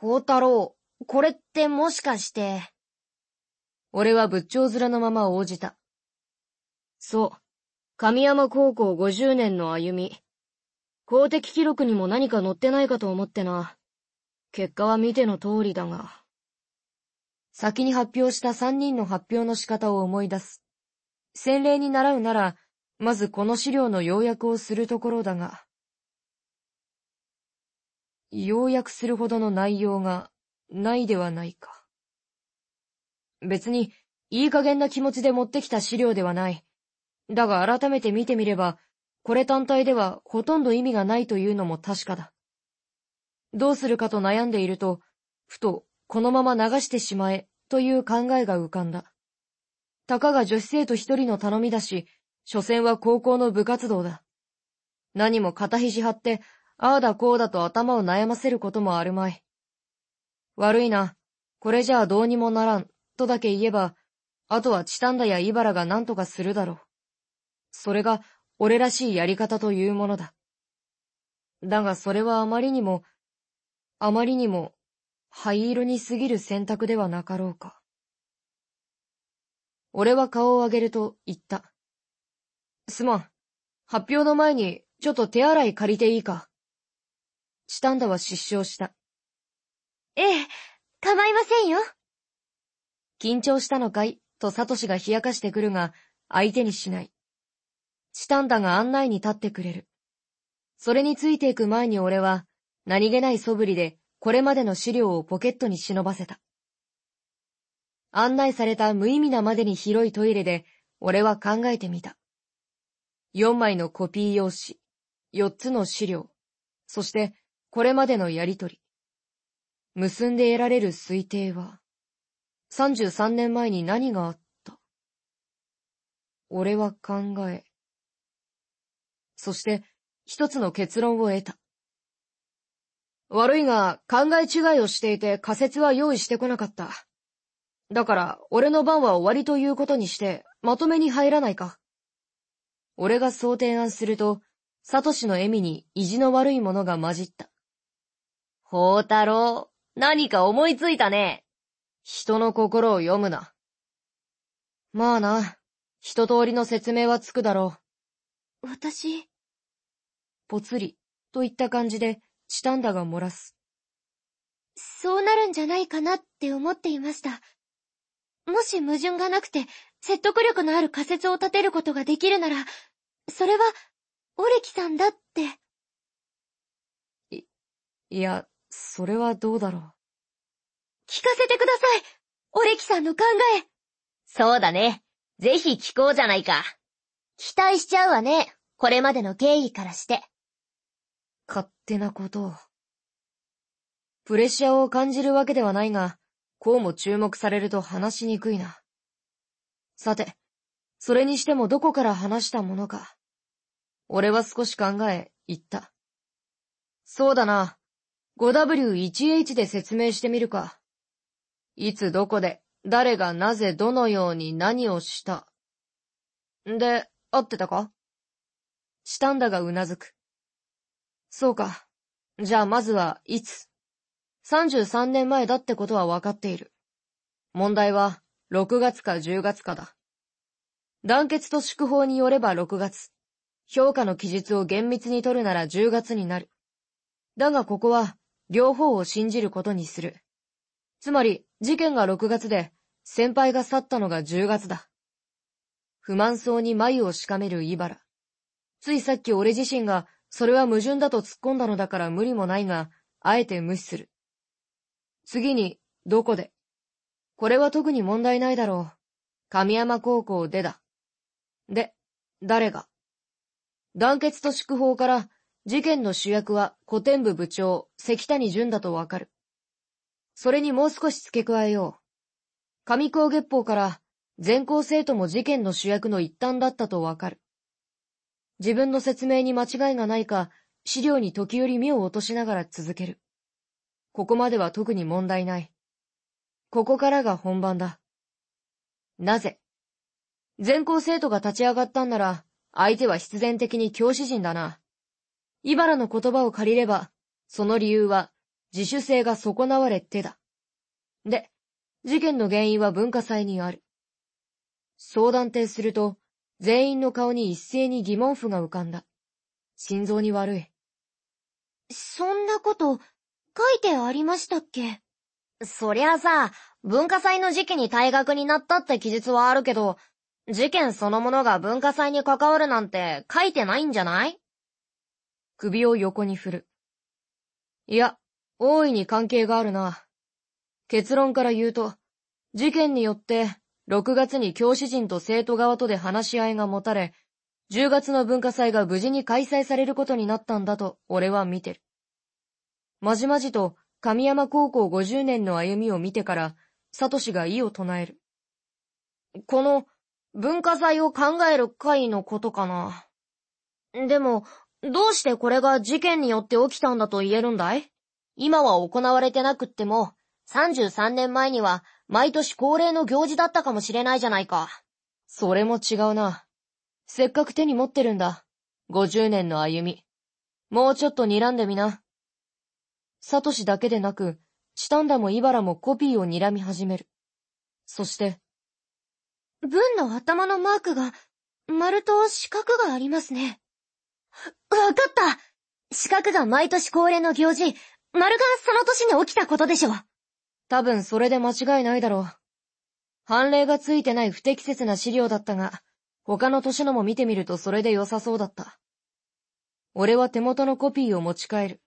宝太郎、これってもしかして。俺は仏頂面のまま応じた。そう。神山高校50年の歩み。公的記録にも何か載ってないかと思ってな。結果は見ての通りだが。先に発表した3人の発表の仕方を思い出す。先例に習うなら、まずこの資料の要約をするところだが。要約するほどの内容がないではないか。別に、いい加減な気持ちで持ってきた資料ではない。だが改めて見てみれば、これ単体ではほとんど意味がないというのも確かだ。どうするかと悩んでいると、ふと、このまま流してしまえ、という考えが浮かんだ。たかが女子生徒一人の頼みだし、所詮は高校の部活動だ。何も肩肘張って、ああだこうだと頭を悩ませることもあるまい。悪いな。これじゃあどうにもならん、とだけ言えば、あとはチタンダやイバラが何とかするだろう。それが、俺らしいやり方というものだ。だがそれはあまりにも、あまりにも、灰色に過ぎる選択ではなかろうか。俺は顔を上げると言った。すまん。発表の前に、ちょっと手洗い借りていいか？チタンダは失笑した。ええ、構いませんよ。緊張したのかい？とサトシが冷やかしてくるが、相手にしない。チタンダが案内に立ってくれる。それについていく前に俺は、何気ない素振りで、これまでの資料をポケットに忍ばせた。案内された無意味なまでに広いトイレで、俺は考えてみた。4枚のコピー用紙、4つの資料、そして、これまでのやりとり。結んで得られる推定は、33年前に何があった俺は考え、そして一つの結論を得た。悪いが考え違いをしていて仮説は用意してこなかった。だから俺の番は終わりということにしてまとめに入らないか。俺がそう提案すると、サトシの笑みに意地の悪いものが混じった。宝太郎、何か思いついたね。人の心を読むな。まあな、一通りの説明はつくだろう。私？ぽつり、といった感じで、チタンダが漏らす。そうなるんじゃないかなって思っていました。もし矛盾がなくて、説得力のある仮説を立てることができるなら、それは、オレキさんだって。い、いや、それはどうだろう？聞かせてくださいオレキさんの考えそうだね。ぜひ聞こうじゃないか。期待しちゃうわね。これまでの経緯からして。勝手なことを。プレッシャーを感じるわけではないが、こうも注目されると話しにくいな。さて、それにしてもどこから話したものか。俺は少し考え、言った。そうだな。5W1H で説明してみるか。いつどこで、誰がなぜどのように何をした。で、合ってたか？したんだがうなずく。そうか。じゃあまずはいつ？33年前だってことは分かっている。問題は、6月か10月かだ。団結と祝報によれば6月。評価の記述を厳密に取るなら10月になる。だがここは、両方を信じることにする。つまり、事件が6月で、先輩が去ったのが10月だ。不満そうに眉をしかめるイバラ。ついさっき俺自身が、それは矛盾だと突っ込んだのだから無理もないが、あえて無視する。次に、どこで？これは特に問題ないだろう。神山高校でだ。で、誰が？団結と祝報から、事件の主役は古典部部長、関谷淳だとわかる。それにもう少し付け加えよう。上高月報から全校生徒も事件の主役の一端だったとわかる。自分の説明に間違いがないか、資料に時折目を落としながら続ける。ここまでは特に問題ない。ここからが本番だ。なぜ？全校生徒が立ち上がったんなら、相手は必然的に教師陣だな。茨の言葉を借りれば、その理由は、自主性が損なわれてだ。で、事件の原因は文化祭にある。相談定すると、全員の顔に一斉に疑問符が浮かんだ。心臓に悪い。そんなこと書いてありましたっけ？そりゃさ、文化祭の時期に退学になったって記述はあるけど、事件そのものが文化祭に関わるなんて書いてないんじゃない？首を横に振る。いや、大いに関係があるな。結論から言うと、事件によって6月に教師陣と生徒側とで話し合いが持たれ、10月の文化祭が無事に開催されることになったんだと俺は見てる。まじまじと神山高校50年の歩みを見てから、サトシが意を唱える。この文化祭を考える会のことかな。でも、どうしてこれが事件によって起きたんだと言えるんだい？今は行われてなくっても、33年前には毎年恒例の行事だったかもしれないじゃないか。それも違うな。せっかく手に持ってるんだ。50年の歩み。もうちょっと睨んでみな。サトシだけでなく、チタンダもイバラもコピーを睨み始める。そして、文の頭のマークが、丸と四角がありますね。わかった四角が毎年恒例の行事、丸がその年に起きたことでしょう。多分それで間違いないだろう。判例がついてない不適切な資料だったが、他の年のも見てみるとそれで良さそうだった。俺は手元のコピーを持ち帰る。